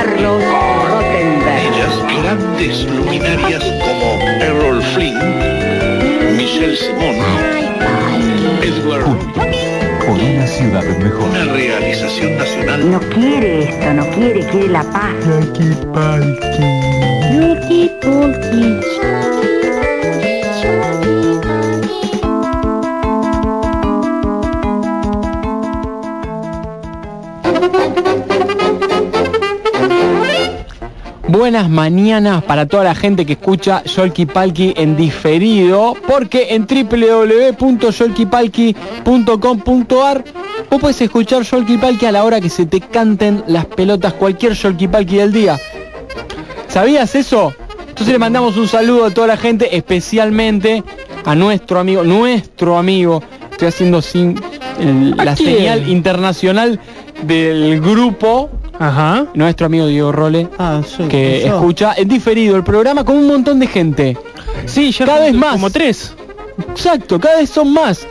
Carlos Rottenberg. Ellas, grandes luminarias como Errol Flynn, Michelle Simon, Edward, Por una ciudad mejor. una realización nacional. No quiere esto, no quiere, quiere la paz. Buenas mañanas para toda la gente que escucha Yolki Palki en diferido, porque en www.yolkipalki.com.ar vos puedes escuchar Yolki Palki a la hora que se te canten las pelotas cualquier Yolki Palki del día. ¿Sabías eso? Entonces le mandamos un saludo a toda la gente, especialmente a nuestro amigo, nuestro amigo, estoy haciendo sin el- ¿A la señal internacional del grupo, Ajá. nuestro amigo Diego Role, Ah, que escucha en diferido el programa con un montón de gente. Sí, ya Cada vez más. Como tres. Exacto, cada vez son más.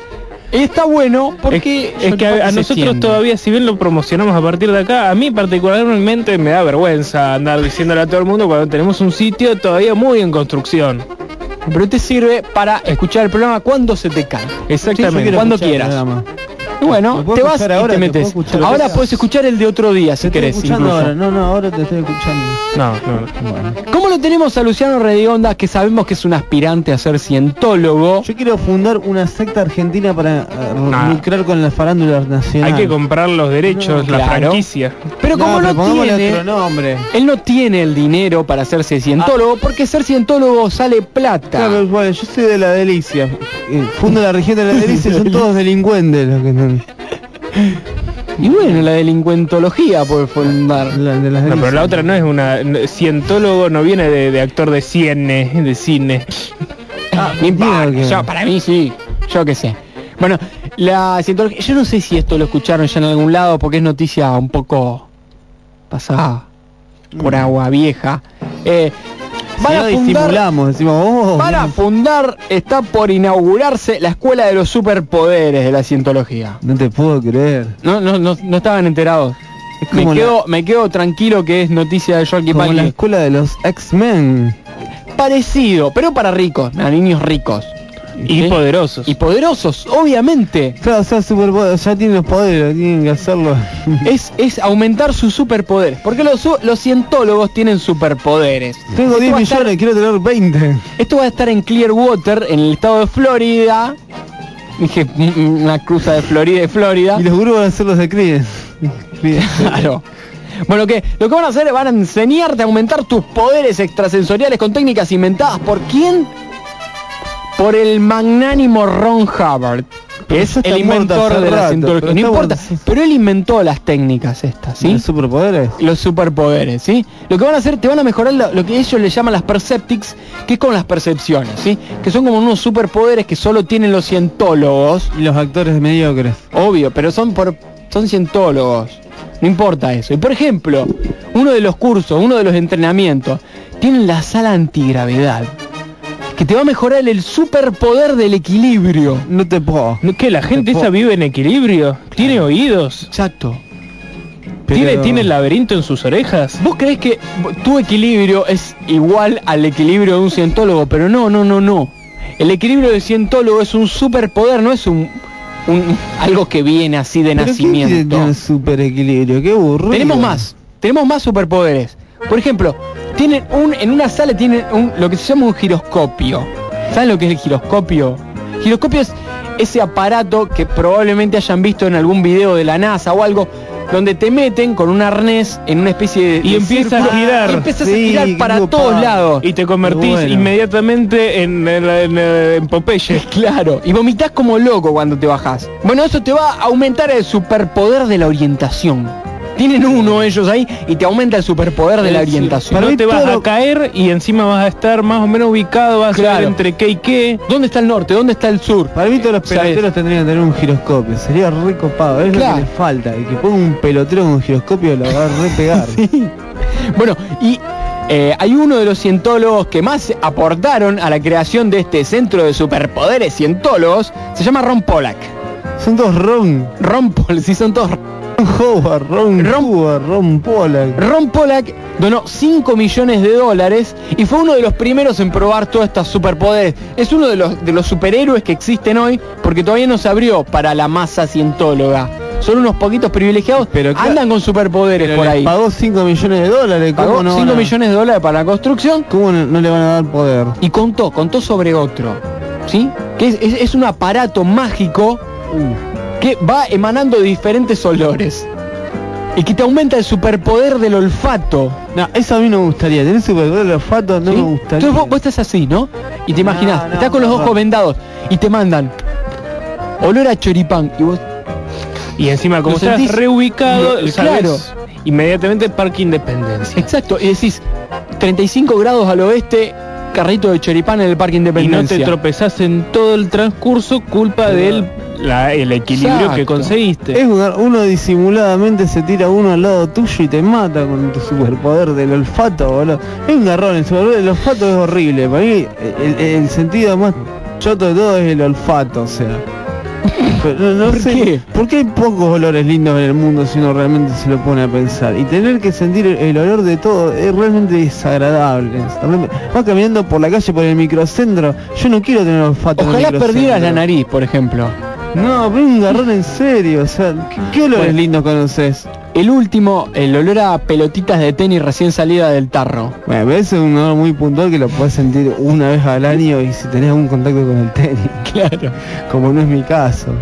Está bueno porque es, es que a, nosotros todavía, si bien lo promocionamos a partir de acá, a mí particularmente me da vergüenza andar diciéndole a todo el mundo cuando tenemos un sitio todavía muy en construcción. Pero te sirve para escuchar el programa cuando se te cae. Exactamente. cuando quieras. Bueno, ¿Lo puedo te vas y ahora? te ¿Te metes. puedo escuchar Ahora puedes escuchar el de otro día si querés. ahora. No, no, ahora te estoy escuchando. No, no, no. Bueno. ¿Cómo lo tenemos a Luciano Redionda, que sabemos que es un aspirante a ser cientólogo? Yo quiero fundar una secta argentina para Ah. lucrar con la farándula nacional. Hay que comprar los derechos, No, la claro. franquicia. Pero como no tiene, otro nombre. él no tiene el dinero para hacerse cientólogo, porque ser cientólogo sale plata. Claro, bueno, yo soy de la delicia. Eh, Fundo la región de la delicia, son todos delincuentes los que. Y bueno, la delincuentología puede fundar. La, de las No, pero la otra no es una... Cientólogo no viene de, de actor de cine, de cine. Ah, que- yo, para mí sí, yo qué sé. Bueno, la cientología, yo no sé si esto lo escucharon ya en algún lado porque es noticia un poco pasada por agua vieja. Eh, van a fundar, decimos, oh, van a fundar, está por inaugurarse la escuela de los superpoderes de la cientología. no te puedo creer. No, no, no, no estaban enterados. Es Me la, quedo, me quedo tranquilo que es noticia de Jorge como la escuela de los X-Men. Parecido, pero para ricos, a niños ricos. Y ¿Sí? poderosos. Y poderosos, obviamente. Claro, o sea, superpoder, ya tienen los poderes, tienen que hacerlo. Es, es aumentar sus superpoderes. Porque los, los cientólogos tienen superpoderes. Tengo Esto 10 va a estar- millones, quiero tener 20. Esto va a estar en Clearwater, en el estado de Florida. Dije, mm, una cruza de Florida y Florida. Y los gurús van a ser los de. Creed. Claro. Bueno, que lo que van a hacer es van a enseñarte a aumentar tus poderes extrasensoriales con técnicas inventadas por quién? Por el magnánimo Ron Hubbard, que es el inventor de la cientología. No importa, muerto. pero él inventó las técnicas estas, ¿sí? ¿Los superpoderes? los superpoderes, ¿sí? Lo que van a hacer, te van a mejorar lo, lo que ellos le llaman las perceptics, que es con las percepciones, ¿sí? Que son como unos superpoderes que solo tienen los cientólogos, Y los actores mediocres. obvio, pero son por son cientólogos. No importa eso. Y por ejemplo, uno de los cursos, uno de los entrenamientos, tienen la sala antigravedad, que te va a mejorar el superpoder del equilibrio. No te puedo. ¿No, ¿Qué? ¿La gente Te esa vive en equilibrio? ¿Tiene oídos? Exacto. ¿Tiene, Pero- ¿Tiene el laberinto en sus orejas? ¿Vos creés que tu equilibrio es igual al equilibrio de un cientólogo? Pero no, no, no, no. El equilibrio del cientólogo es un superpoder, no es un, un- algo que viene así de ¿Pero quién nacimiento. super equilibrio? Qué burro. Tenemos más, tenemos más superpoderes. Por ejemplo, tienen un, en una sala tienen un, lo que se llama un giroscopio. ¿Saben lo que es el giroscopio? Giroscopio es ese aparato que probablemente hayan visto en algún video de la NASA o algo, donde te meten con un arnés en una especie de... Y de empieza a círculo, girar. y empiezas a girar para todos lados. Y te convertís Bueno. inmediatamente en, en, en- en Popeye. Claro, y vomitas como loco cuando te bajas. Bueno, eso te va a aumentar el superpoder de la orientación. Tienen uno ellos ahí y te aumenta el superpoder de la orientación. Para no mí te vas todo a caer y encima vas a estar más o menos ubicado, vas a saber entre qué y qué. ¿Dónde está el norte? ¿Dónde está el sur? Para mí todos los ¿Sabes? peloteros tendrían que tener un giroscopio. Sería re copado. Es Claro. lo que le falta. Y que ponga un pelotero con un giroscopio lo va a re pegar. Bueno, y eh, hay uno de los cientólogos que más aportaron a la creación de este centro de superpoderes cientólogos, se llama Ron Pollack. Son todos ron. Ron Pollack, sí son todos Howard, Ron, Ron- Howard, Ron Pollack. Ron Pollack donó 5 millones de dólares y fue uno de los primeros en probar todos estos superpoderes. Es uno de los, de los superhéroes que existen hoy porque todavía no se abrió para la masa cientóloga. Son unos poquitos privilegiados, Pero claro, andan con superpoderes Pero por ahí. Pagó 5 millones de dólares. ¿Cómo Pagó no 5 van a- millones de dólares para la construcción ¿Cómo no, no le van a dar poder? y contó, contó sobre otro. ¿Sí? Que es, es- es un aparato mágico que va emanando diferentes olores. Y que te aumenta el superpoder del olfato. No, eso a mí no me gustaría. Tener superpoder de olfato no ¿sí? me gustaría. Entonces vos, vos estás así, ¿no? Y te imaginas, no, estás con los no, ojos no. vendados y te mandan olor a choripán y vos Y encima, como ¿Lo estás sentís? reubicado, sabes, claro. inmediatamente Parque Independencia. exacto y decís 35 grados al oeste, carrito de choripán en el Parque Y no Independencia. te tropezás en todo el transcurso culpa del la- el equilibrio que conseguiste. Es un- uno disimuladamente se tira uno al lado tuyo y te mata con tu superpoder del olfato, boludo. Es un garrón, el superpoder del olfato es horrible. Para mí el, el sentido más choto de todo es el olfato, o sea. Pero no, no ¿Por sé, qué? ¿por qué hay pocos olores lindos en el mundo si uno realmente se lo pone a pensar? Y tener que sentir el, el olor de todo es realmente desagradable. Vas caminando por la calle, por el microcentro, yo no quiero tener olfato en el Ojalá perdieras la nariz, por ejemplo. No, pero un garrón en serio, o sea, ¿qué, qué olores Bueno. lindos conoces? El último, el olor a pelotitas de tenis recién salida del tarro. Bueno, pero ese es un olor muy puntual que lo puedes sentir una vez al año y si tenés algún contacto con el tenis, Claro. como no es mi caso.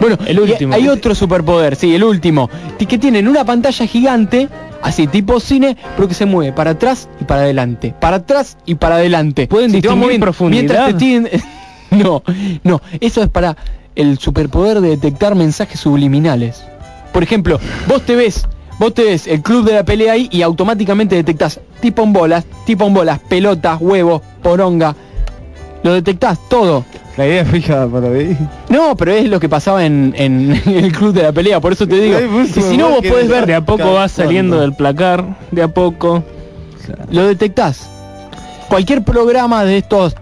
Bueno, El y último. Hay otro superpoder, sí, el último. ti- Que tienen una pantalla gigante, así tipo cine, pero que se mueve para atrás y para adelante. Para atrás y para adelante. ¿Pueden te va distinguir moviendo profundidad? Mientras te tienen... No, no, eso es para el superpoder de detectar mensajes subliminales. Por ejemplo, vos te ves, vos te ves el club de la pelea ahí y automáticamente detectás tipo en bolas, tipo en bolas, pelotas, huevos, poronga. Lo detectás todo. La idea es fija para mí. No, pero es lo que pasaba en, en el club de la pelea, por eso te digo. Y si no, vos podés ver, De a poco vas saliendo del placar, de a poco. lo detectás. Cualquier programa de estos,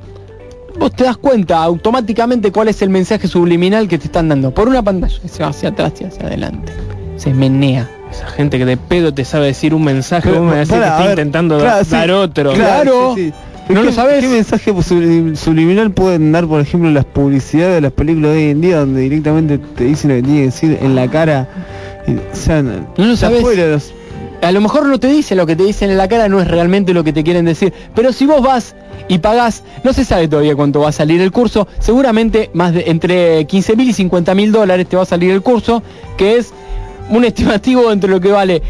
vos te das cuenta automáticamente cuál es el mensaje subliminal que te están dando. Por una pantalla, se va hacia atrás y hacia adelante. Se menea. Esa gente que de pedo te sabe decir un mensaje, Pero, vos me decís que está intentando claro, dar, sí, dar otro. Claro. sí, sí. ¿No ¿Qué- lo sabes? ¿Qué mensaje sublim- subliminal pueden dar, por ejemplo, las publicidades de las películas de hoy en día donde directamente te dicen lo que tiene que decir en la cara? Y, o sea, no, lo sabes. fuera los- A lo mejor no te dice lo que te dicen en la cara, no es realmente lo que te quieren decir. Pero si vos vas y pagás, no se sabe todavía cuánto va a salir el curso, seguramente más de entre 15 mil y 50 mil dólares te va a salir el curso, que es un estimativo entre lo que vale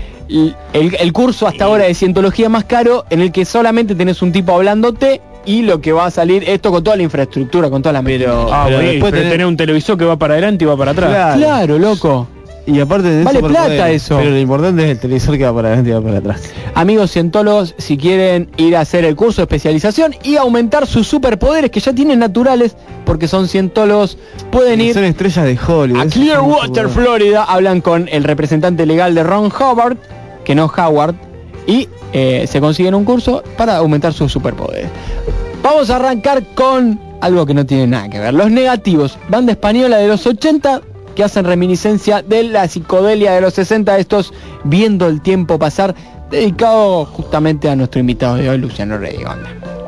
el, curso hasta ahora de cientología más caro, en el que solamente tenés un tipo hablándote y lo que va a salir esto con toda la infraestructura, con toda la Pero, Ah, pero después pero tenés- tenés un televisor que va para adelante y va para atrás. Claro. Claro, loco. Y aparte de Vale plata eso. Pero lo importante es el televisor que va para adelante y va para atrás. Amigos cientólogos, si quieren ir a hacer el curso de especialización y aumentar sus superpoderes que ya tienen naturales, porque son cientólogos, pueden ir Son estrellas de Hollywood. a Clearwater. Florida, hablan con el representante legal de Ron Howard, que no Howard, y eh, se consiguen un curso para aumentar sus superpoderes. Vamos a arrancar con algo que no tiene nada que ver. Los negativos, banda española de los 80 que hacen reminiscencia de la psicodelia de los 60, estos viendo el tiempo pasar, dedicado justamente a nuestro invitado de hoy, Luciano Redigonda.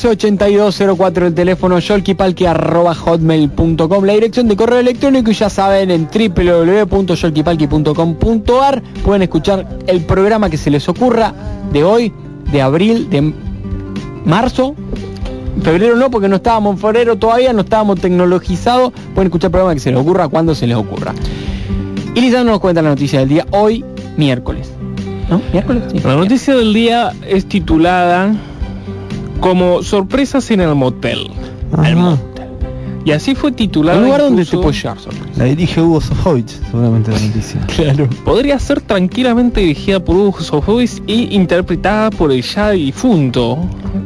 411-8204 el teléfono yolkipalki arroba hotmail.com la dirección de correo electrónico y ya saben en www.yolkipalki.com.ar pueden escuchar el programa que se les ocurra de hoy, de abril, de marzo. Febrero no porque no estábamos en febrero todavía, no estábamos tecnologizados. Pueden escuchar el programa que se les ocurra cuando se les ocurra. Y Lisa nos cuenta la noticia del día hoy, miércoles. ¿no? ¿miércoles? La noticia del día es titulada como sorpresas en el motel. Ajá. Y así fue titulada. un lugar donde te. La dirige Hugo Sofovich, seguramente la noticia. claro Podría ser tranquilamente dirigida por Hugo Sofovich y interpretada por el ya difunto.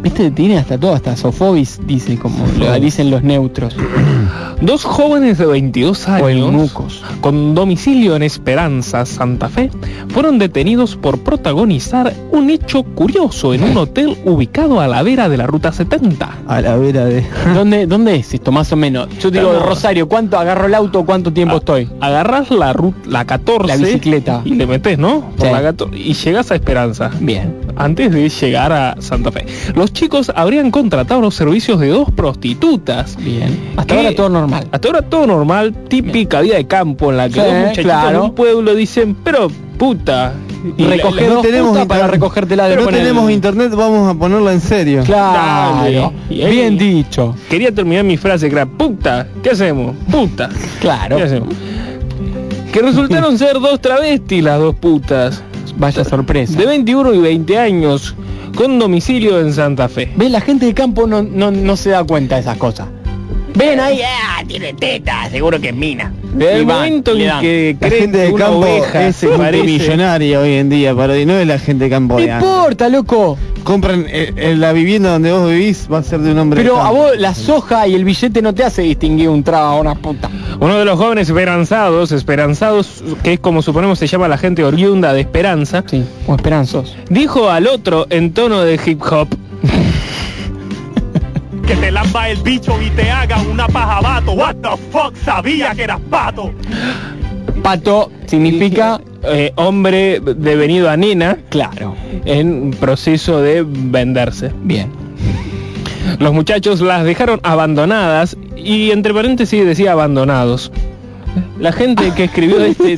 Viste, tiene hasta todo, hasta Sofobis, dice, como lo dicen los neutros. Dos jóvenes de 22 O el años, Mucos. con domicilio en Esperanza, Santa Fe, fueron detenidos por protagonizar un hecho curioso en un hotel ubicado a la vera de la Ruta 70. A la vera de... ¿Dónde, ¿Dónde es esto, más o menos? Yo digo, Estamos- Rosario, ¿cuánto agarro el auto? ¿Cuánto tiempo estoy? Agarrás la ruta, la 14 La bicicleta. y le metes, ¿no? Por Sí. la 14 y llegas a Esperanza. Bien. Antes de llegar a Santa Fe. Los chicos habrían contratado los servicios de dos prostitutas. Bien. Hasta ahora todo normal. Hasta ahora todo normal, típica vida de campo en la que Sí, dos muchachitos claro. un pueblo dicen, pero puta. Y Recoger no tenemos para recogértela de no poner- tenemos internet, vamos a ponerla en serio. Claro. Dale. Bien dicho. Quería terminar mi frase que era, puta, ¿qué hacemos? Puta. Claro. ¿Qué hacemos? Que resultaron ser dos travestis las dos putas. Vaya sorpresa. De 21 y 20 años, con domicilio en Santa Fe. ¿Ves? La gente de campo no, no, no se da cuenta de esas cosas. Ven ahí, ah, tiene teta, seguro que es mina. Desde el van, momento en que La creen gente que de campo oveja es multimillonaria hoy en día, pero no es la gente de campo No importa, loco. Compran eh, eh, la vivienda donde vos vivís va a ser de un hombre de Pero a vos la soja y el billete no te hace distinguir un traba a una puta. Uno de los jóvenes esperanzados, esperanzados, que es como suponemos se llama la gente oriunda de Esperanza, Sí, o esperanzos. dijo al otro en tono de hip hop. Que te lamba el bicho y te haga una paja vato. What the fuck, sabía que eras pato. Pato significa, eh, hombre devenido a nena claro, en proceso de venderse. bien. Los muchachos las dejaron abandonadas y entre paréntesis decía abandonados. La gente que escribió este,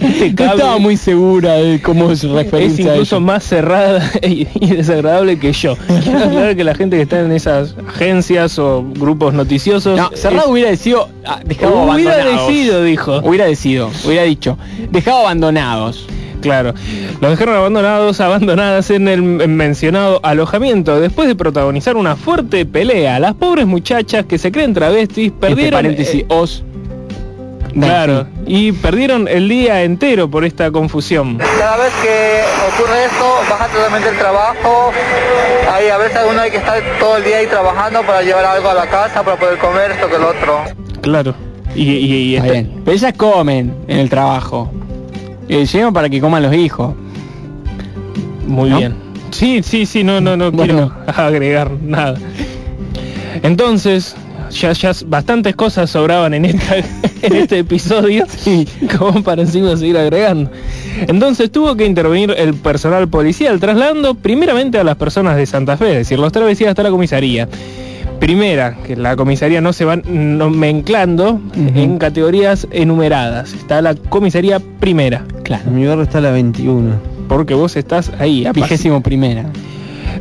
este No estaba muy segura de cómo es es referencia a incluso más cerrada y, y desagradable que yo. Quiero aclarar que la gente que está en esas agencias o grupos noticiosos No, cerrado hubiera decidido, ah, dejado hubiera abandonados. decidido, dijo. Hubiera decidido, hubiera dicho, dejado abandonados. Claro, los dejaron abandonados, abandonadas en el mencionado alojamiento después de protagonizar una fuerte pelea. Las pobres muchachas que se creen travestis perdieron paréntesis, eh, os. Claro, y perdieron el día entero por esta confusión. Cada vez que ocurre esto, baja totalmente el trabajo. Ahí a veces uno hay que estar todo el día ahí trabajando para llevar algo a la casa, para poder comer esto que lo otro. Claro. Y, y- y Está esta- bien. Pero ellas comen en el trabajo. Y llevan para que coman los hijos. Muy ¿No? bien. Sí, sí, sí, no, no, no Bueno. quiero agregar nada. Entonces, ya, ya bastantes cosas sobraban en, esta, en este episodio como para encima seguir agregando. Entonces tuvo que intervenir el personal policial, trasladando primeramente a las personas de Santa Fe, es decir, los travesías hasta la comisaría. Primera, que la comisaría no se van nomenclando en categorías enumeradas. Está la comisaría primera. Claro. En mi barrio está la 21. Porque vos estás ahí, a Vigésimo primera.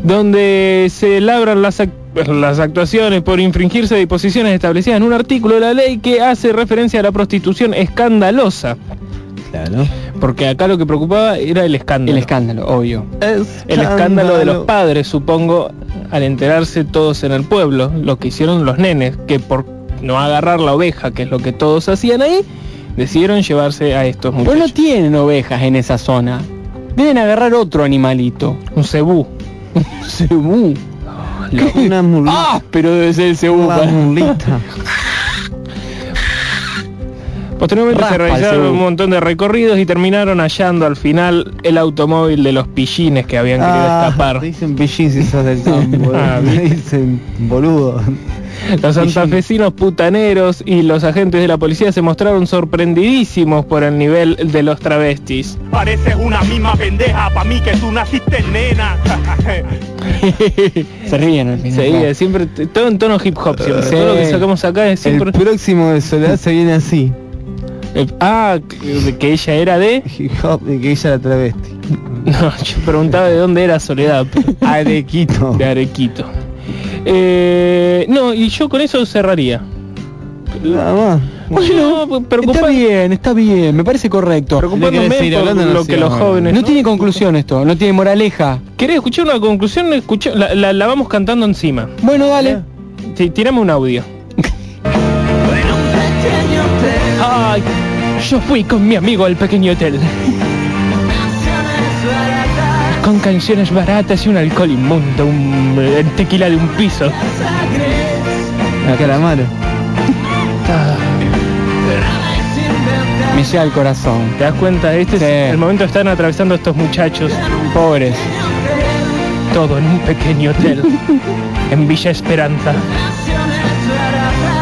donde se labran las, ac- las actuaciones por infringirse disposiciones establecidas en un artículo de la ley que hace referencia a la prostitución escandalosa. Claro. Porque acá lo que preocupaba era el escándalo. El escándalo, obvio. el escándalo de los padres, supongo, al enterarse todos en el pueblo, lo que hicieron los nenes, que por no agarrar la oveja, que es lo que todos hacían ahí, decidieron llevarse a estos Pero no muchachos. tienen ovejas en esa zona. Deben agarrar otro animalito. Un cebú. Cebú. Una mulita. Ah, pero debe ser el. Una mulita. Posteriormente se Raspa realizaron un montón de recorridos y terminaron hallando al final el automóvil de los pillines que habían querido Ah, escapar. dicen pillín si sos del campo. Ah, eh. Te dicen boludo. Los santafesinos putaneros y los agentes de la policía se mostraron sorprendidísimos por el nivel de los travestis. Pareces una misma pendeja pa' mí que tú naciste nena. Se ríen al final. Sí, es siempre todo en tono hip hop siempre. Sí. Todo lo que sacamos acá es El siempre. próximo de Soledad se viene así. Eh, ah, que, ella era de. Hip hop y que ella era travesti. No, yo preguntaba de dónde era Soledad. Arequito. de Arequito. Eh, no, y yo con eso cerraría. Nada más. Bueno, Está bien, está bien, me parece correcto. preocupándome. No lo sé, que los jóvenes. No tiene conclusión esto, no tiene moraleja. ¿Querés escuchar una conclusión? Escucha, la, la- la vamos cantando encima. Bueno, dale. Sí, tirame un audio. Ay, yo fui con mi amigo al pequeño hotel. Con canciones baratas y un alcohol inmundo, un eh, tequila de un piso. A Calamaro. Me llega al corazón. ¿Te das cuenta? Este Sí. es el momento que están atravesando estos muchachos. Pobres. Todo en un pequeño hotel. en Villa Esperanza.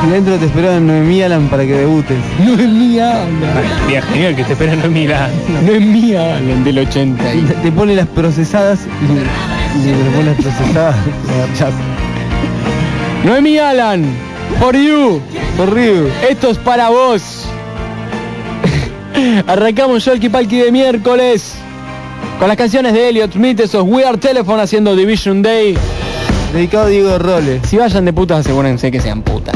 Y dentro te esperaban Noemí Alan para que debutes. No es mía, Día genial que te esperan en Milán. no es mía, el del 80. Y te pone las procesadas y, y te pone las procesadas. Noemí Alan, for you. For real. Esto es para vos. Arrancamos Yolki Palki de miércoles con las canciones de Elliot Smith, esos We Are Telephone haciendo Division Day. Dedicado a Diego Roles. Si vayan de putas, asegúrense que sean putas.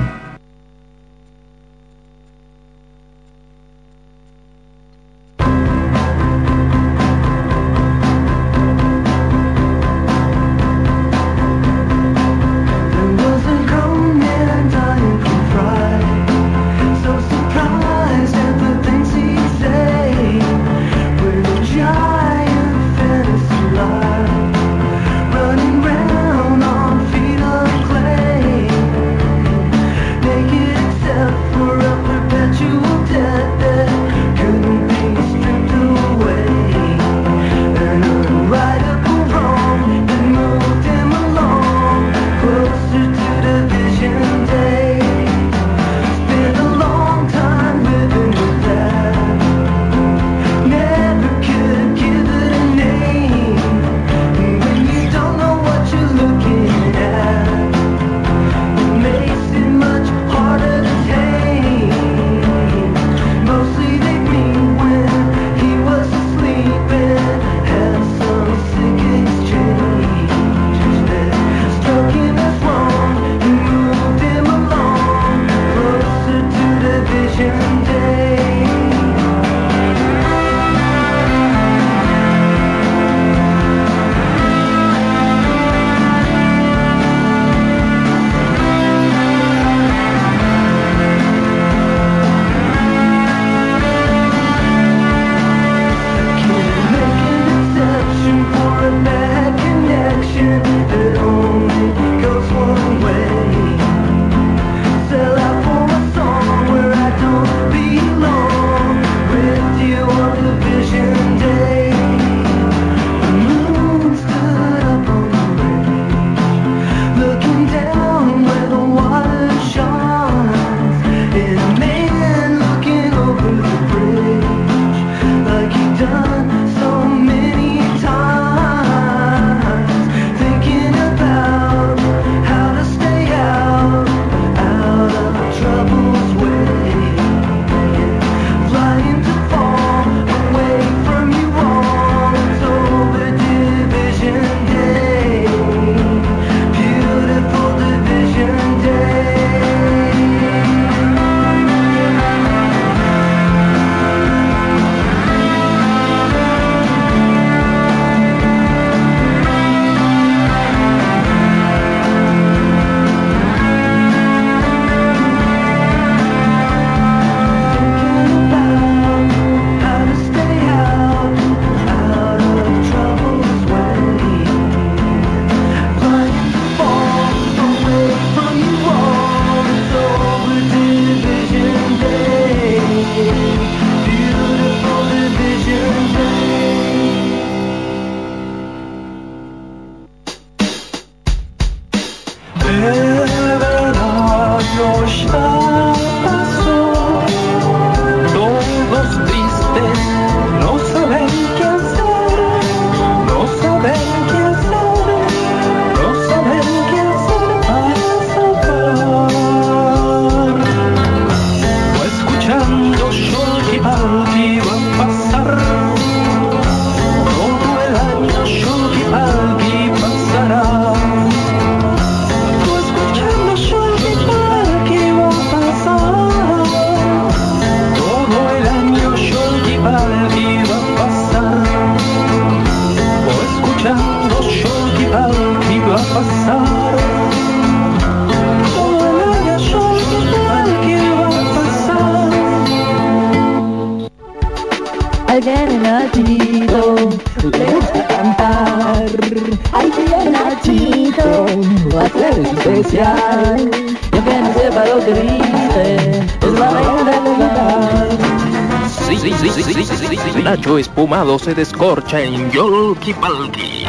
tornado se descorcha en Yolki Palki.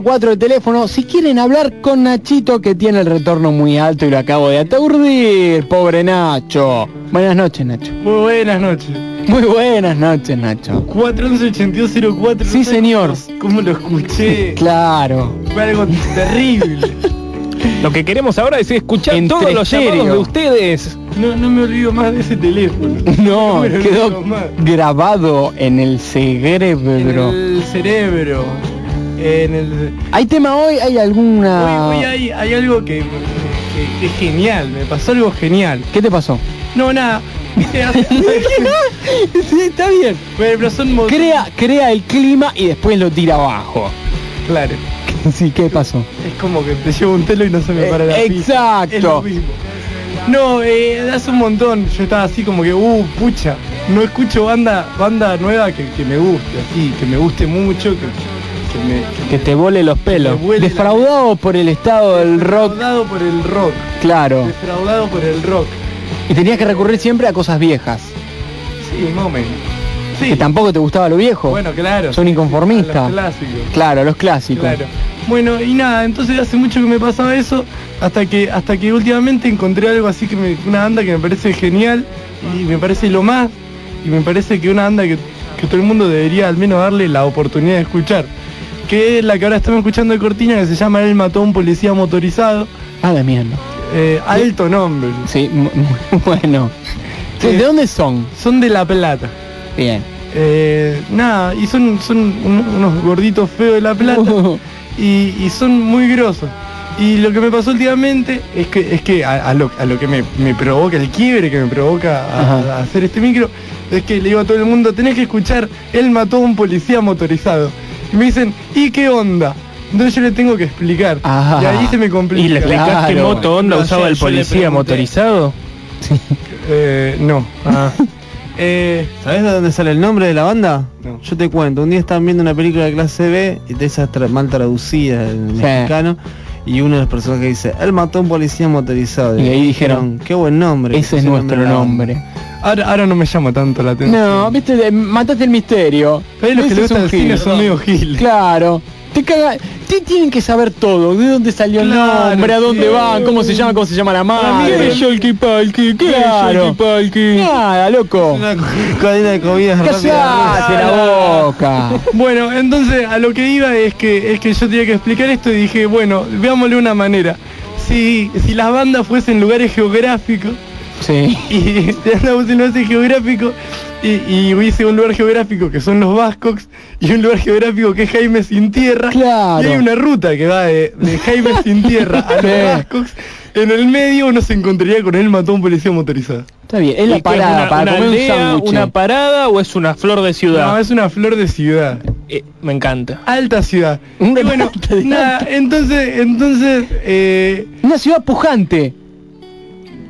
cuatro el teléfono. Si quieren hablar con Nachito que tiene el retorno muy alto y lo acabo de aturdir pobre Nacho. Buenas noches Nacho. Muy buenas noches. Muy buenas noches Nacho. 411 sí señor. cómo lo escuché. Claro. Algo terrible. Lo que queremos ahora es escuchar Entre todos los llamados estéreo. de ustedes. No, no me olvido más de ese teléfono. No, me olvido quedó más. grabado en el cerebro. En el cerebro. En el... ¿Hay tema hoy? ¿Hay alguna...? Hoy, hoy hay, hay algo que, que- que es genial, me pasó algo genial. ¿Qué te pasó? No, nada. Sí, está bien. Pero son Crea, crea el clima y después lo tira abajo. Claro. Sí, ¿qué pasó? Como que te llevo un telo y no se me para la Eh, exacto. No, eh, hace un montón. Yo estaba así como que, uh, pucha, no escucho banda, banda nueva que, que me guste, así, que me guste mucho, que, que me, que Que te vole los pelos. la- Defraudado por el estado del rock, Defraudado por el rock. claro. Defraudado por el rock. Y tenías que recurrir siempre a cosas viejas. Sí, más o menos. Sí. Que tampoco te gustaba lo viejo. Bueno, claro. Son inconformistas. los clásicos. Claro, los clásicos. Claro. Bueno, y nada, entonces hace mucho que me pasaba eso, hasta que hasta que últimamente encontré algo así que me, una banda que me parece genial y me parece lo más y me parece que una banda que, que todo el mundo debería al menos darle la oportunidad de escuchar, que es la que ahora estamos escuchando de Cortina que se llama El mató a un policía motorizado, Ah, de mierda. eh, alto nombre. Sí, bueno. ¿De dónde son? Son de La Plata. Bien. Eh, nada, y son, son un- unos gorditos feos de La Plata. y, y son muy grosos. Y lo que me pasó últimamente es que, es que a, a lo, a lo que me, me provoca, el quiebre que me provoca a, hacer este micro, es que le digo a todo el mundo, tenés que escuchar, él mató a un policía motorizado. Y me dicen, ¿y qué onda? Entonces yo le tengo que explicar. Ajá. Y ahí se me complica. ¿Y le explicás qué Claro. moto onda No, usaba yo- el policía motorizado? Eh, no. Ah. Eh, ¿Sabés de dónde sale el nombre de la banda? No. Yo te cuento, un día estaban viendo una película de clase B y de esas tra- mal traducidas en Sí. mexicano y uno de los personajes dice, él mató a un policía motorizado. Y ahí dijeron, qué buen nombre. Ese es nuestro de la banda". nombre. ahora, ahora no me llama tanto la atención. No, viste, mataste el misterio. Pero los que le es gusta un el cine gil. son medio giles. Claro. Te caga, te tienen que saber todo, de dónde salió el Claro, nombre, a dónde sí. van, cómo se llama, cómo se llama la madre. ¿Qué es Yolki Claro. Nada, loco. Una cadena de comidas la boca. Bueno, entonces a lo que iba es que es que yo tenía que explicar esto y dije, bueno, veámosle una manera. Si, si las bandas fuesen lugares geográficos Sí. y te andamos en lugares geográficos y, y hubiese un lugar geográfico que son los Vascox y un lugar geográfico que es Jaime sin tierra Claro. y hay una ruta que va de, de Jaime sin tierra a los. Vascox en el medio uno se encontraría con él mató a un policía motorizado Está bien, es la ¿Y qué es parada una, para una comer un aldea, sándwich. una parada o es una flor de ciudad? no es una flor de ciudad Eh, me encanta. alta ciudad y bueno nada entonces entonces eh, Una ciudad pujante.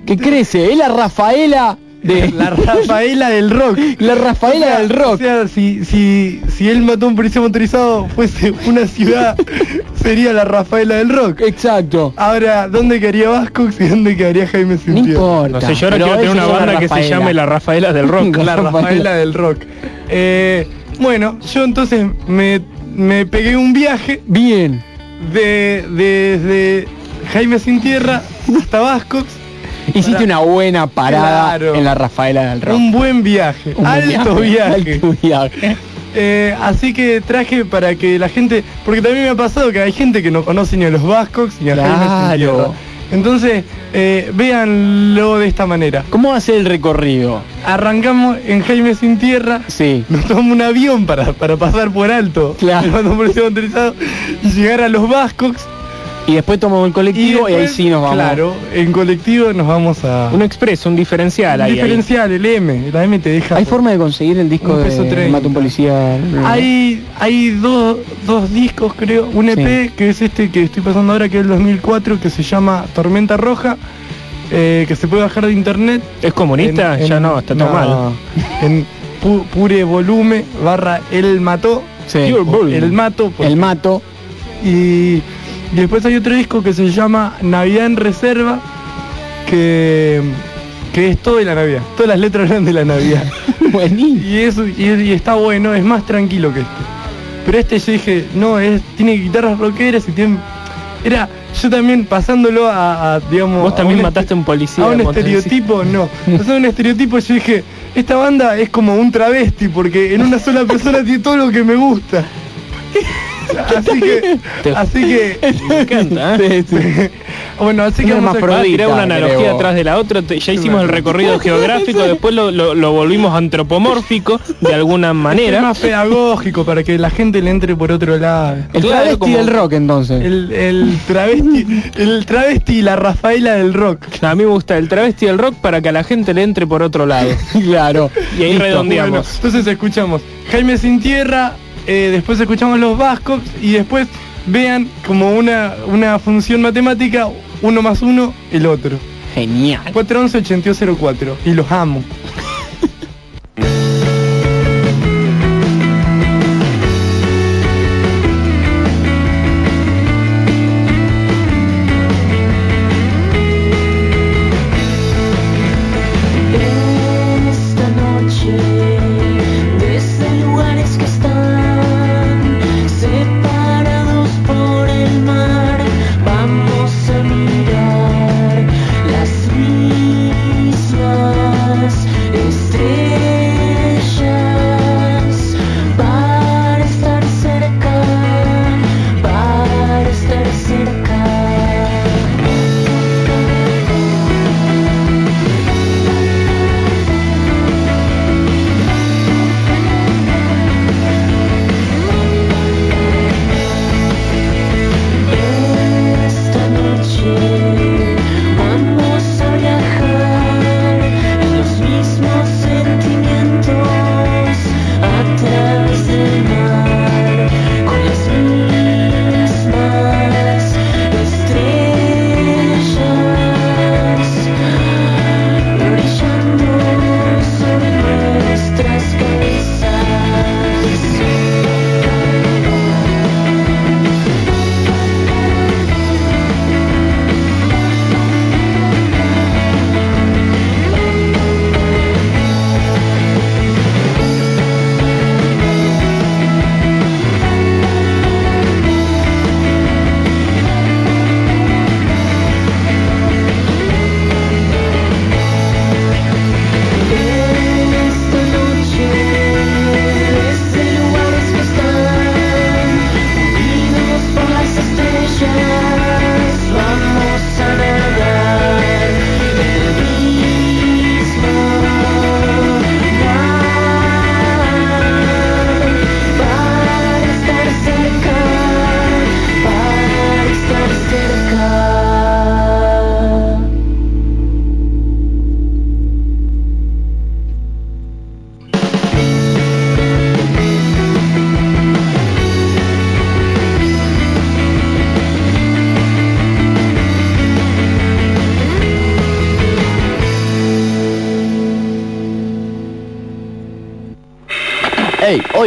Que crece, es la Rafaela de la Rafaela del rock la Rafaela O sea, del rock. O sea, si, si, si él mató a un policía motorizado fuese una ciudad, sería la Rafaela del rock. Exacto. Ahora, ¿dónde quedaría Vasco y dónde quedaría Jaime No Sin Tierra? importa. No sé, yo ahora quiero tener una banda que se llame la Rafaela del Rock. La Rafaela del rock. Eh, bueno, yo entonces me, me pegué un viaje Bien. de, desde Jaime Sin Tierra hasta Vasco. Hiciste una buena parada Claro. en la Rafaela del Rock. Un buen viaje. Un buen alto viaje. Alto viaje. Eh, así que traje para que la gente, porque también me ha pasado que hay gente que no conoce ni a los Vascos ni a Claro. Tierra. Entonces, eh, véanlo de esta manera. ¿Cómo hacer el recorrido? Arrancamos en Jaime Sin Tierra, Sí. nos tomamos un avión para, para pasar por alto, Claro. policía motorizado, y llegar a los Vascos. Y después tomamos el colectivo y, ahí sí nos vamos. Claro, en colectivo nos vamos a... Un expreso, un diferencial un ahí. ahí. diferencial, el M, la M te deja... ¿Hay forma de conseguir el disco de. Mata un policía? Hay, hay dos, dos discos, creo. Un EP, que es este que estoy pasando ahora, que es el 2004, que se llama Tormenta Roja, eh, que se puede bajar de internet. ¿Es comunista? En- en- ya no, está todo no, mal. En pu- pure volumen barra El Mató. Sí. Volume. El Mato. porque- El mato. y, y después hay otro disco que se llama Navidad en Reserva, que, que es todo de la Navidad. Todas las letras eran de la Navidad. Buenísimo. y, eso, y, y está bueno, es más tranquilo que este. Pero este yo dije, no, es, tiene guitarras rockeras y tiene... Era yo también pasándolo a, a, digamos... Vos a también un mataste a un policía. a un estereotipo, no. Pasando un estereotipo, yo dije, esta banda es como un travesti, porque en una sola persona tiene todo lo que me gusta. Así que, así que, Me encanta, ¿eh? bueno, así que vamos a tirar una creo. analogía atrás de la otra. Ya hicimos el recorrido geográfico, después lo, lo- lo volvimos antropomórfico de alguna Es manera. más pedagógico para que la gente le entre por otro lado. El Claro, travesti como- del rock entonces. El, el travesti, el travesti y la Rafaela del rock. A mí me gusta el travesti del rock para que a la gente le entre por otro lado. claro. Y ahí Listo, redondeamos. bueno, entonces escuchamos Jaime Sin Tierra, eh, después escuchamos Los Vascos y después vean como una, una función matemática, uno más uno, el otro. Genial. 411 8204 y los amo.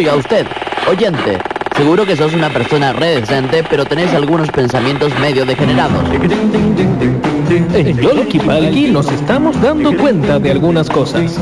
Oiga usted, oyente. Seguro que sos una persona re decente, pero tenés algunos pensamientos medio degenerados. En Yolki Palki nos estamos dando cuenta de algunas cosas.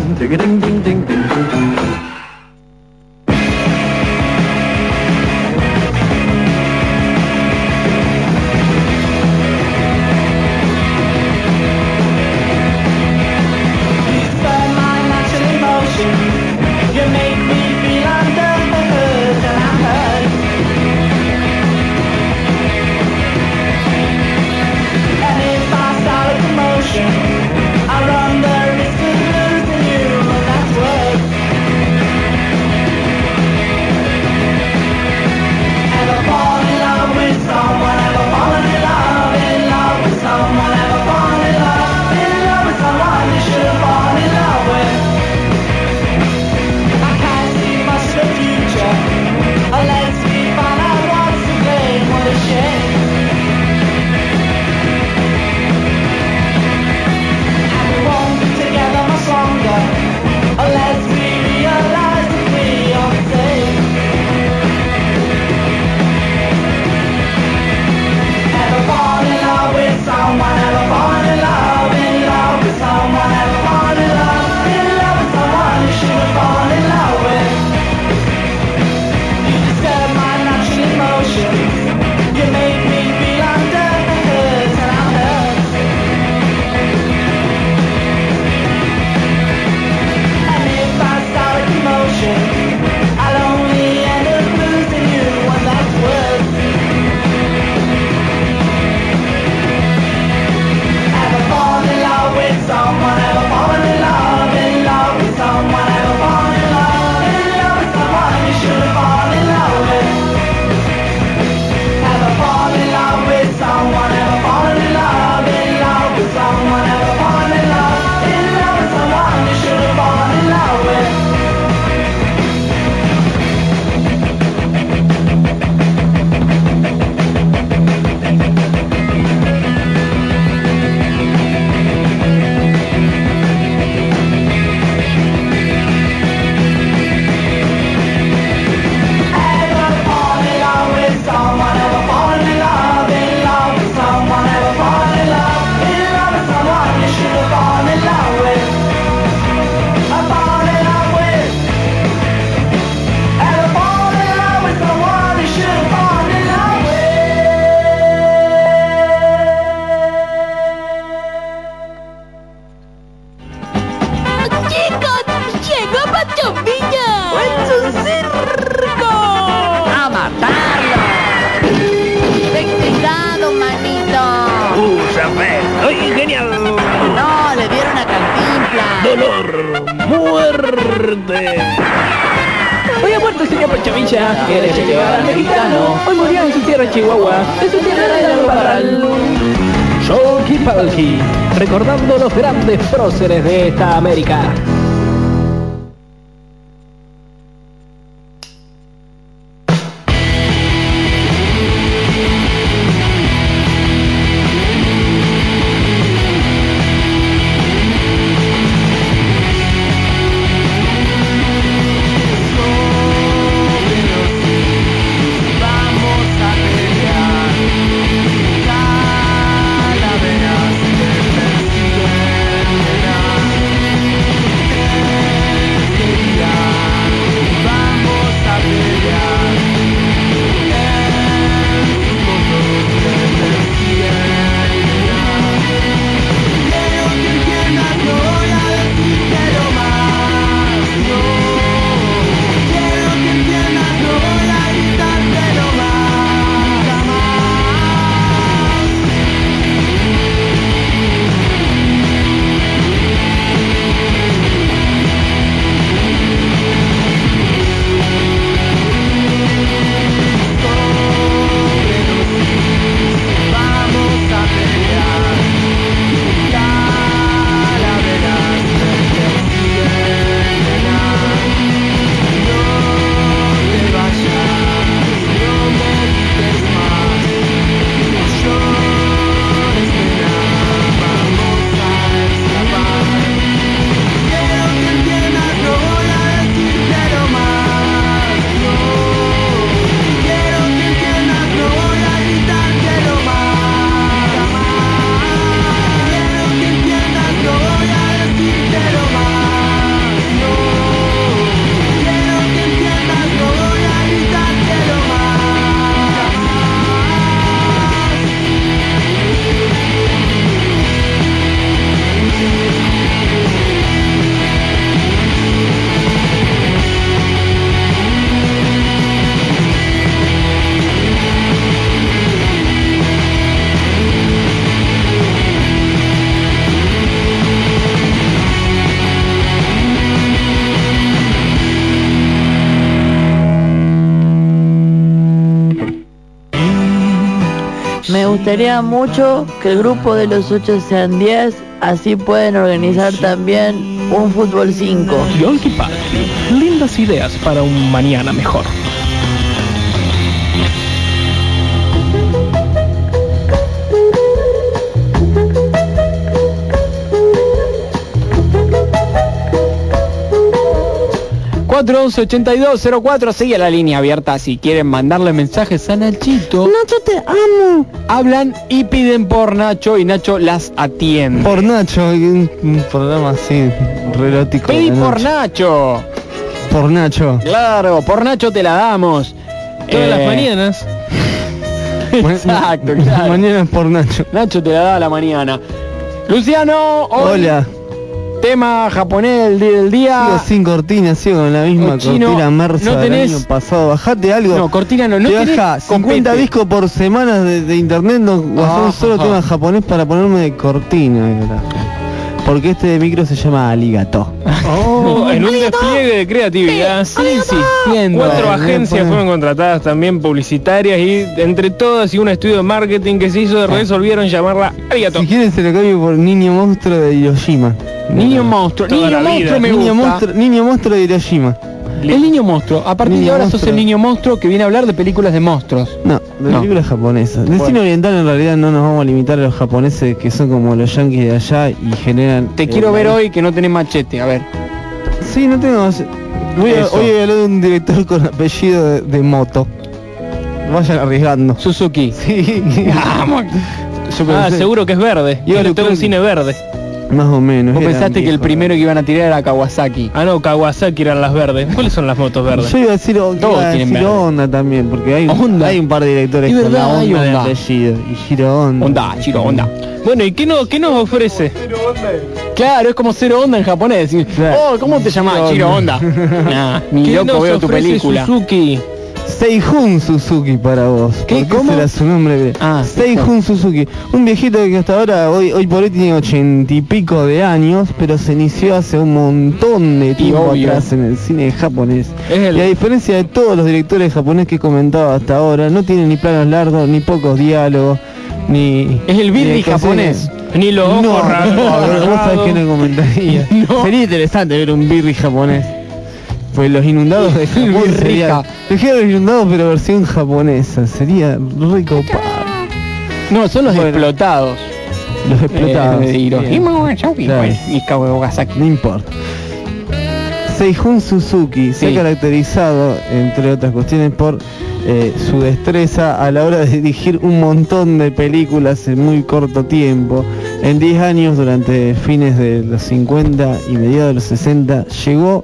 Gustaría mucho que el grupo de los 8 sean 10, así pueden organizar también un fútbol 5. Yonki Palki, lindas ideas para un mañana mejor. cuatro sigue la línea abierta si quieren mandarle mensajes a Nachito. Nacho te amo. Hablan y piden por Nacho y Nacho las atiende. Por Nacho, un, un programa así, relótico. Pedí por Nacho. Por Nacho. Claro, por Nacho te la damos. Todas Eh, las mañanas. Exacto, claro. Mañana es por Nacho. Nacho te la da a la mañana. Luciano, hoy, Hola. Tema japonés del día del día. Sigo sin cortina, sigo con la misma chino, cortina mersa no del tenés- año pasado. Bajate algo. No, cortina no, no Te tenés baja 50 compete. discos por semana de, de internet, no un solo Ajá. tema japonés para ponerme de cortina. carajo. Porque este micro se llama Aligato. Oh, en un despliegue de creatividad. Sí, insistiendo. Cuatro agencias fueron contratadas también publicitarias y entre todas y un estudio de marketing que se hizo resolvieron llamarla Arigato. Si quieren se lo cambio por Niño Monstruo de Hiroshima. Niño monstruo, niño monstruo me Niño gusta. monstruo, niño monstruo de Hiroshima. El niño monstruo. A partir de ahora sos el niño monstruo que viene a hablar de películas de monstruos. No, de No. películas japonesas. De Bueno. cine oriental en realidad no nos vamos a limitar a los japoneses que son como los yankees de allá y generan... Te eh, quiero ver hoy que no tenés machete. A ver. Sí, no tengo... Voy a, hoy voy a hablar de un director con apellido de, de moto. Vayan arriesgando. Suzuki. Sí. Vamos. Ah, seguro que es verde. Yo Yo lo tengo un cine verde. Más o menos. Vos pensaste que el primero que iban a tirar era Kawasaki. Ah, no, Kawasaki eran las verdes. ¿Cuáles son las motos verdes? Yo iba a decir, iba Todos a decir. Honda también, porque hay, Honda. hay un par de directores Es con la verdad, hay Honda de Honda. apellido. Y Giro Honda. Onda, Chiro, onda. Bueno, ¿y qué, no, qué nos ofrece? Claro, es como cero onda en japonés. Oh, ¿cómo te llamás? Chiro Chiro onda. nah, ni ¿Qué loco nos veo tu película. Suzuki? Seihun Suzuki para vos. ¿Qué? ¿Por ¿Cómo? será su nombre? Ah, Seihun Suzuki. Un viejito que hasta ahora, hoy, hoy por hoy tiene ochenta y pico de años, pero se inició hace un montón de tiempo obvio. atrás en el cine japonés. El- Y a diferencia de todos los directores japoneses que he comentado hasta ahora, no tiene ni planos largos, ni pocos diálogos, ni... Es el actuaciones. japonés. Ni los ojos No, no, que no comentaría. No. Sería interesante ver un birri japonés. Pues los inundados de Japón sería... Dejé los inundados pero versión japonesa. Sería recopado. No, son los Bueno. explotados. Los explotados. Eh, de Hiroshima. Nagasaki, Claro. y Kawasaki. No importa. Seihun Suzuki se Sí. ha caracterizado, entre otras cuestiones, por eh, su destreza a la hora de dirigir un montón de películas en muy corto tiempo. En 10 años, durante fines de los 50 y mediados de los 60, llegó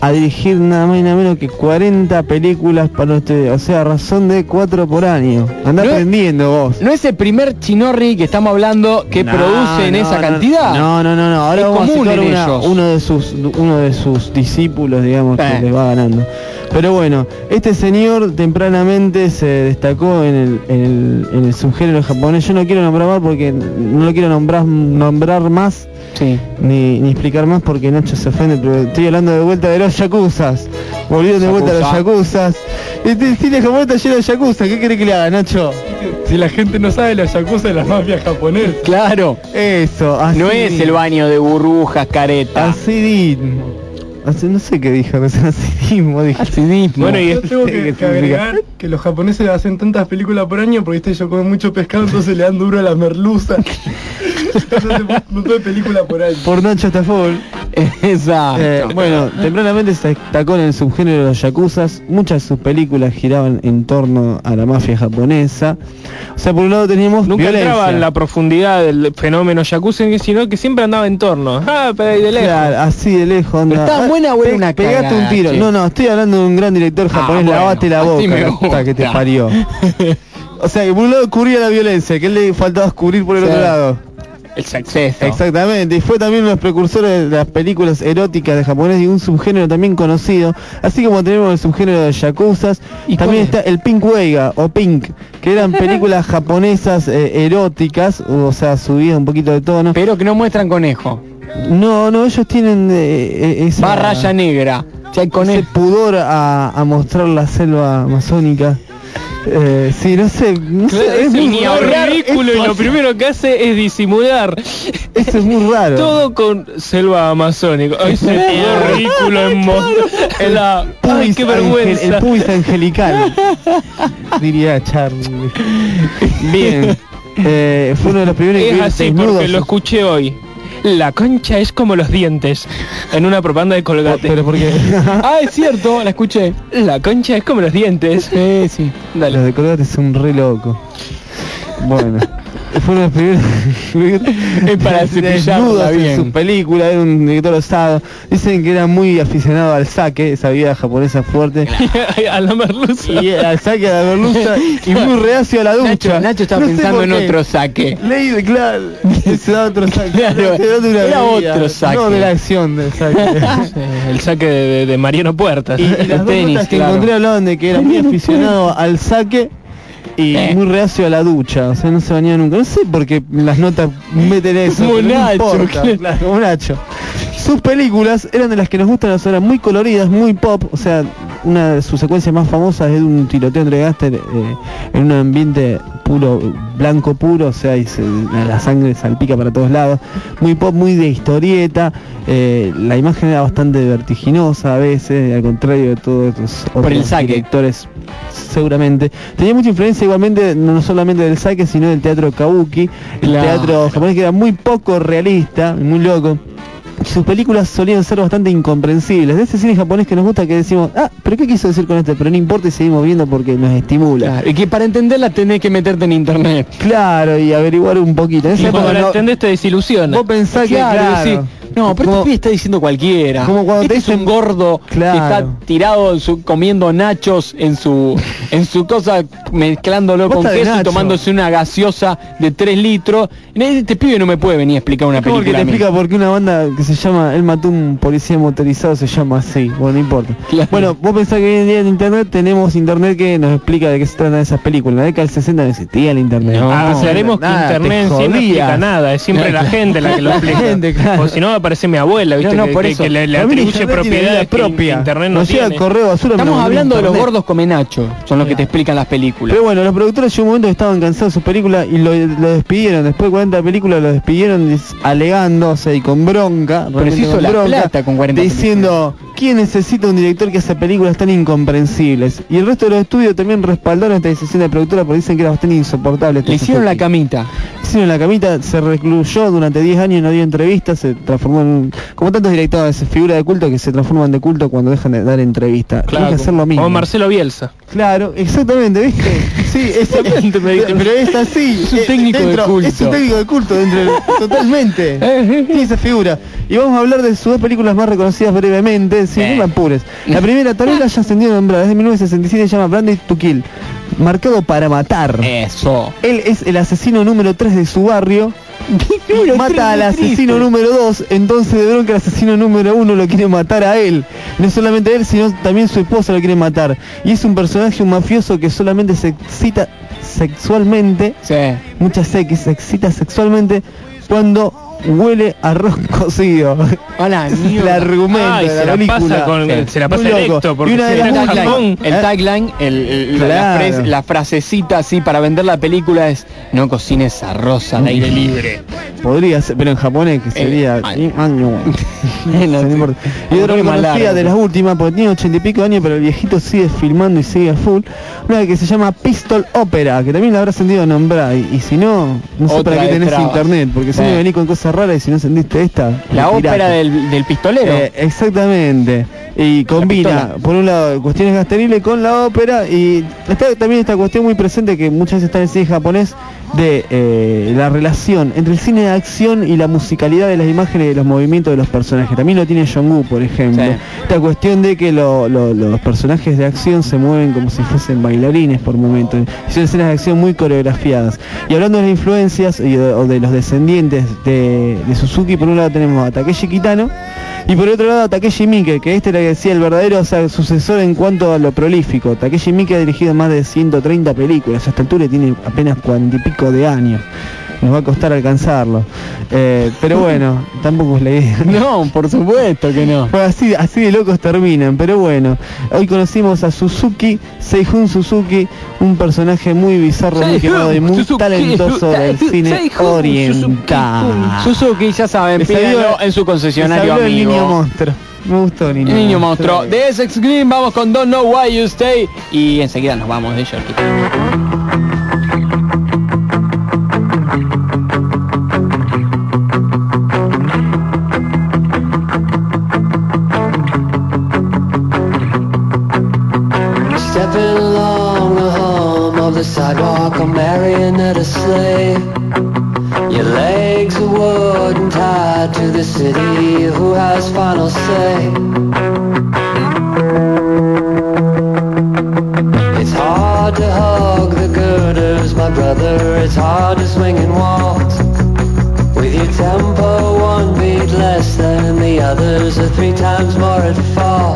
a dirigir nada más y nada menos que 40 películas para usted, o sea, a razón de 4 por año. Anda No es- aprendiendo vos. ¿No es el primer chinorri que estamos hablando que No, produce en no, esa cantidad? No, no, no, no. Ahora Es vamos a común citar en una- ellos. uno de sus uno de sus discípulos, digamos, Eh. que les va ganando. Pero bueno, este señor tempranamente se destacó en el, en el, en el subgénero japonés. Yo no quiero nombrar más porque no lo quiero nombrar nombrar más Sí. ni, ni explicar más porque Nacho se ofende, pero estoy hablando de vuelta de los yakuzas. Volvieron de vuelta a los yakuzas. Este cine japonés está lleno de yakuza. ¿Qué quiere que le haga, Nacho? Si la gente no sabe la yakuza de la mafia japonesa. Claro. Eso, así. No es el baño de burbujas, careta. Acidismo. Así, no sé qué dijo, no sé, acidismo dije. Acidismo. Bueno, y Yo es- tengo ¿Qué que, que agregar que los japoneses hacen tantas películas por año porque viste yo como mucho pescado entonces le dan duro a la merluza. de por año. Por Nacho Tafol. Exacto. Eh, bueno, tempranamente se destacó en el subgénero de los yakuzas. Muchas de sus películas giraban en torno a la mafia japonesa. O sea, por un lado teníamos Nunca violencia. entraba en la profundidad del fenómeno yakuza, sino que siempre andaba en torno. Ah, pero ahí de lejos. Claro, así de lejos. Onda. ¿Está Ah, buena o pe- una Pegate cagada, un tiro. che? No, no, estoy hablando de un gran director Ah, japonés. bueno, lavate la boca, que te parió. o sea, que por un lado cubría la violencia, que él le faltaba cubrir por el Sí. otro lado. El. Exactamente, y fue también uno de los precursores de las películas eróticas de japonés y un subgénero también conocido, así como tenemos el subgénero de yakuzas, ¿Y también está el Pink Weiga o Pink, que eran películas japonesas eh, eróticas, o sea, subidas un poquito de tono. Pero que no muestran conejo. No, no, ellos tienen eh, eh, esa, Va raya negra. Ese pudor a, a mostrar la selva amazónica. Eh, sí, no sé, no sé, Claro, es es muy raro. ridículo y lo primero que hace es disimular Eso es muy raro. todo con selva amazónica. Ay, se ridículo en mo- la Ay, qué angel- vergüenza. el pubis angelical, diría Charlie. Bien, eh, fue uno de los primeros Es incluir así porque lo escuché hoy. La concha es como los dientes en una propaganda de Colgate. Pero porque Ah, es cierto, la escuché. La concha es como los dientes. Sí, sí. Dale. los de Colgate son re locos. Bueno, fue uno de los para cepillarla en sus películas, era un director osado. Dicen que era muy aficionado al sake, esa vida japonesa fuerte. a la merluza. Y al saque a la merluza y muy reacio a la ducha. Nacho, Nacho No sé pensando en otro saque. Ley de claro, se da otro saque. Claro, era otro saque. No de la acción del saque. El saque de, de- de Mariano Puertas. y, y las tenis, que claro. encontré hablaban de que era muy aficionado al saque y Eh. muy reacio a la ducha, o sea, no se bañaba nunca. No sé por qué las notas meten eso. Como pero no claro. claro, como Nacho. Sus películas eran de las que nos gustan las horas muy coloridas, muy pop, o sea, una de sus secuencias más famosas es de un tiroteo entre gángster eh, en un ambiente puro, blanco puro, o sea, y se- la sangre salpica para todos lados, muy pop, muy de historieta, eh, la imagen era bastante vertiginosa a veces, al contrario de todos los Por el otros saque. directores seguramente. Tenía mucha influencia igualmente, no solamente del saque, sino del teatro kabuki, el Claro. teatro japonés que era muy poco realista, muy loco. Sus películas solían ser bastante incomprensibles. De ese cine japonés que nos gusta que decimos, ah, pero ¿qué quiso decir con esto? Pero no importa y seguimos viendo porque nos estimula. Claro, y que para entenderla tenés que meterte en internet. Claro, y averiguar un poquito. En esa Y cuando la no- entendés te desilusiona. vos pensás que, Claro. No, pero este pibe está diciendo cualquiera. Como cuando Este te es un gordo que Claro. está tirado en su- comiendo nachos en su en su cosa mezclándolo con queso y tomándose una gaseosa de 3 litros. Este pibe no me puede venir a explicar una Como el que película. te a mí. explica por qué una banda que se llama Él mató un policía motorizado se llama así, bueno, no importa. Bueno, vos pensás que hoy en día en internet tenemos internet que nos explica de qué se tratan esas películas. En la década del 60 no existía el internet. Ah, aclaremos que nada, te internet en sí no explica nada, es siempre la gente la que lo explica. gente, claro. O si no aparece mi abuela, ¿viste? No, no, que, por que- eso. que le, atribuye propiedades que propia. internet no llega tiene. correo basura, Estamos hablando de los gordos come nacho, son los que te explican las películas. Pero bueno, los productores llegó un momento que estaban cansados de sus películas y lo, lo despidieron. Después de 40 películas lo despidieron alegándose y con bronca. Con la bronca, plata con 40 Diciendo, ¿quién necesita un director que hace películas tan incomprensibles? Y el resto de los estudios también respaldaron esta decisión de productora porque dicen que era bastante insoportable. este Le hicieron la camita. Hicieron la camita, se recluyó durante 10 años y no dio entrevistas, se transformó en... Como tantos directores, figuras de culto que se transforman de culto cuando dejan de dar entrevistas. Claro, Hay que hacer lo mismo. como Marcelo Bielsa. Claro, exactamente, ¿viste? Sí, exactamente, pero es así. Es un eh, técnico de culto. Es un técnico de culto dentro del- totalmente. Tiene esa figura. Y vamos a hablar de sus dos películas más reconocidas brevemente, si no me apures. La primera tal vez la haya ascendido nombrada, es de 1967, se llama Brandy to Kill. Marcado para matar. Eso. Él es el asesino número 3 de su barrio. Mata al asesino número 2, entonces de bronca el asesino número 1 lo quiere matar a él. No solamente él, sino también su esposa lo quiere matar. Y es un personaje, un mafioso que solamente se excita sexualmente, muchas X, se excita sexualmente cuando huele arroz cocido. Hola, es el argumento Ay, de la se la película. pasa con- se la pasa porque y una de las últimas- Japón, El ¿Eh? tagline, el, el- la- la, fres- la frasecita así para vender la película es no cocines arroz al aire libre. Podría ser, pero en japonés que sería... No, no importa. Y otra conocida de las últimas, porque tiene ochenta y pico años, pero el viejito sigue filmando y sigue a full. Una que se llama Pistol Opera, que también la habrá sentido nombrar. Y, y si no, no sé Otra para qué tenés trabas. internet, porque si Eh. me venís con cosas raras y si no sentiste esta. La ópera del, del pistolero. Eh, exactamente. Y combina, por un lado, cuestiones gasteriles con la ópera y está también esta cuestión muy presente que muchas veces está en el cine japonés de eh, la relación entre el cine de acción y la musicalidad de las imágenes y de los movimientos de los personajes. También lo tiene Jong-Woo, por ejemplo. Sí. Esta cuestión de que lo- lo- los personajes de acción se mueven como si fuesen bailarines por momentos. Y son escenas de acción muy coreografiadas. Y hablando de las influencias y de- o de los descendientes de, de Suzuki, por un lado tenemos a Takeshi Kitano y por otro lado Takeshi Miike, que este era que decía el verdadero sucesor en cuanto a lo prolífico. Takeshi Miike ha dirigido más de 130 películas, a esta altura tiene apenas cuarenta y pico de años. Nos va a costar alcanzarlo. Eh, pero bueno, tampoco es la idea. No, por supuesto que no. Pues así, así de locos terminan, pero bueno. Hoy conocimos a Suzuki, Seijun Suzuki, un personaje muy bizarro, muy quemado y muy Suzuki, talentoso del cine oriental. Suzuki, ya saben, pídanlo en su concesionario amigo. niño monstruo. Me gustó niño, Niño monstruo. De Essex Green vamos con Don't Know Why You Stay y enseguida nos vamos de Yorkie. Three times more at fault.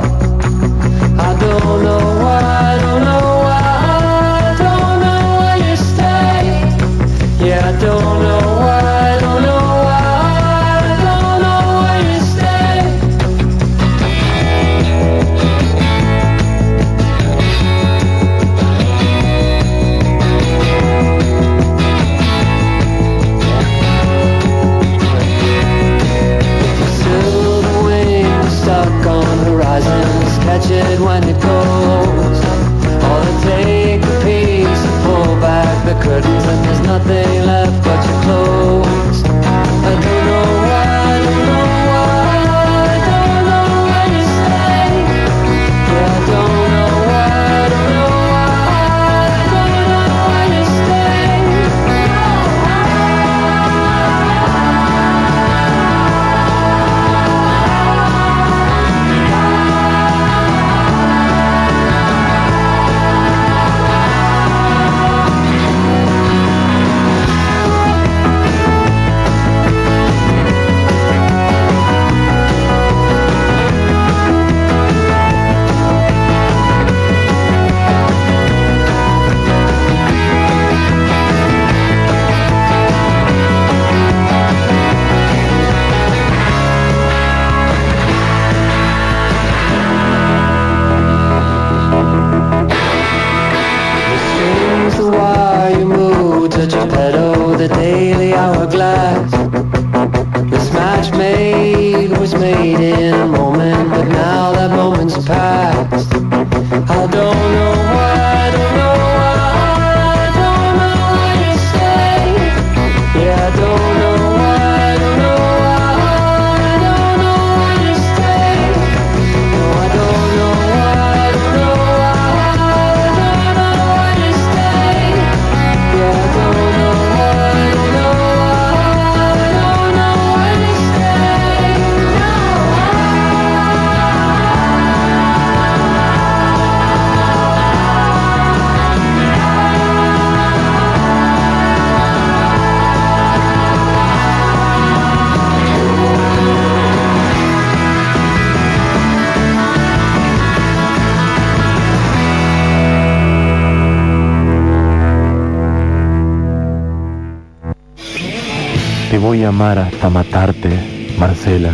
Voy a amar hasta matarte, Marcela.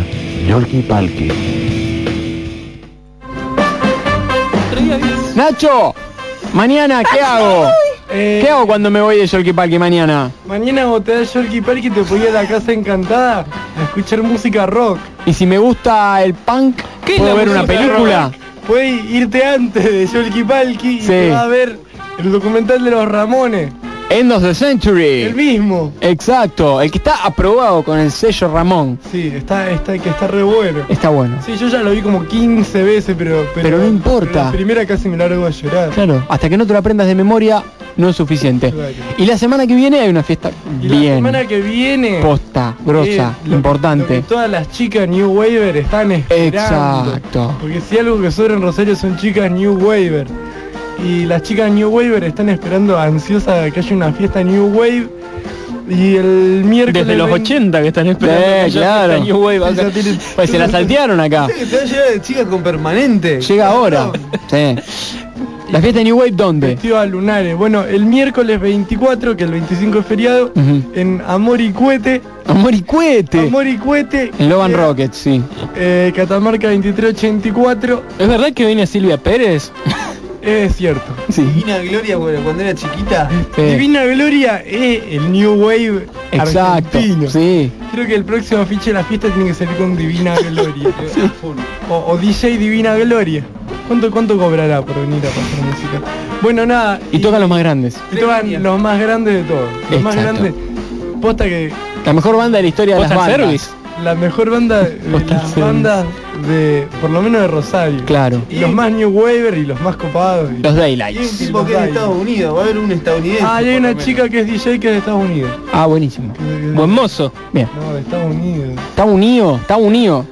Yolki Palki. Nacho, mañana, ¿qué hago? Eh, ¿Qué hago cuando me voy de Yolki Palki mañana? Mañana cuando te das Yorkie Parky te voy a la casa encantada a escuchar música rock. Y si me gusta el punk, es ¿puedo ver una película? Puedes irte antes de Yorkie Palky y Sí. te vas a ver el documental de los Ramones. End of the Century. El mismo. Exacto, el que está aprobado con el sello Ramón. Sí, está, está, que está re bueno. Está bueno. Sí, yo ya lo vi como 15 veces, pero... Pero no importa. pero la primera casi me largo a llorar. Claro, hasta que no te lo aprendas de memoria no es suficiente. Claro. Y la semana que viene hay una fiesta Y la bien semana que viene... posta, grosa, que- importante. lo que todas las chicas New Waver están esperando. Exacto. Porque si algo que sobra en Rosario son chicas New Waver. Y las chicas New Waver están esperando ansiosa que haya una fiesta New Wave. Y el miércoles... Desde los 20 80 que están esperando. Sí, que haya claro. fiesta New Wave acá. Pues se la saltearon acá. Va a llegar de chicas con permanente. Llega ahora. Sí. ¿La fiesta de New Wave dónde? Festival Lunares. Bueno, el miércoles 24, que el 25 es feriado, en Amor y Cuete. Amor y cohete. Amor y Cuete. En Loban eh, Rockets, sí. eh, Catamarca 2384. ¿Es verdad que viene Silvia Pérez? Es cierto. Sí. Divina Gloria, bueno, cuando era chiquita. Sí. Divina Gloria es el New Wave Exacto. argentino. Sí. Creo que el próximo afiche de la fiesta tiene que salir con Divina Gloria. o, o DJ Divina Gloria. ¿Cuánto, ¿Cuánto cobrará por venir a pasar música? Bueno, nada. Y tocan los más grandes. y tocan los más grandes de todos. Los más Exacto. grandes. Posta que La mejor banda de la historia de las bandas. Service. la mejor banda de las bandas de, por lo menos de Rosario. Claro. Y los más New Waver y los más copados. y- Los Y hay un Daylights. tipo que es de Estados Unidos, va a haber un estadounidense. Ah, y hay una chica que es DJ que es de Estados Unidos. Ah, buenísimo. Buen mozo. Bien. No, de Estados Unidos. Está unido, está unido.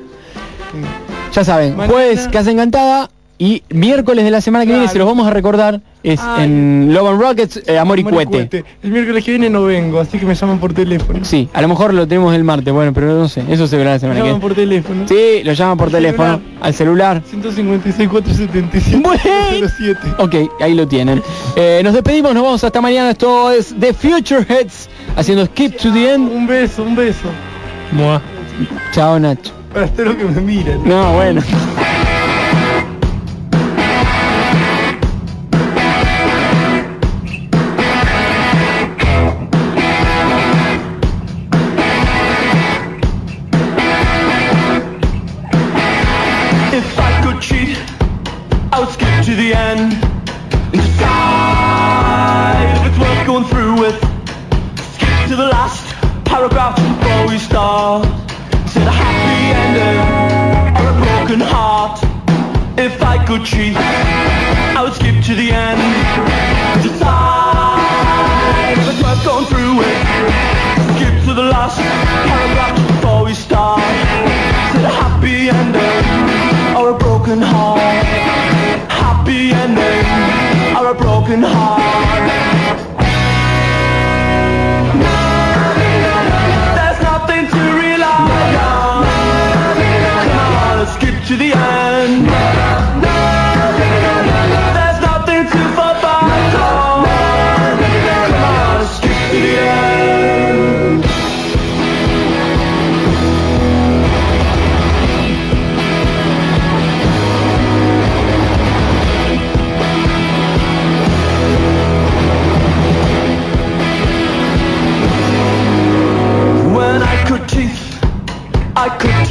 Ya saben, Mañana- jueves Casa Encantada y miércoles de la semana que viene, se los vamos a recordar, es Ay. en Loban Rockets, eh, Amor y Amor Cuete. Cuete. El miércoles que viene no vengo, así que me llaman por teléfono. Sí, a lo mejor lo tenemos el martes, bueno, pero no sé, eso se verá la Me semana que llaman por teléfono. Sí, lo llaman por teléfono, celular. al celular. 156 477 Bueno. 07. Ok, ahí lo tienen. Eh, nos despedimos, nos vamos hasta mañana. Esto es The Future Heads haciendo Skip to the End. Un beso, un beso. Mua. Chao, Nacho. Espero que me miren. No, bueno. Gucci.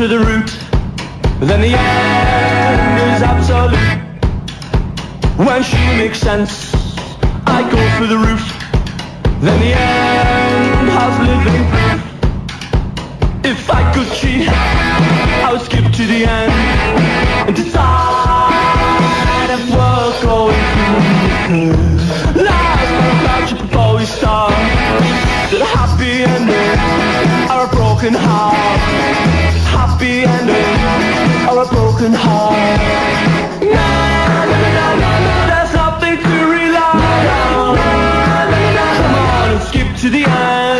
To the root. Then the end is absolute. When she makes sense, I go through the roof. Then the end has living proof. If I could cheat, I would skip to the end and decide if we're going through. Last but not before we start, that a happy ending broken heart. Happy ending or a broken heart. There's nothing to rely on. Come on and skip to the end.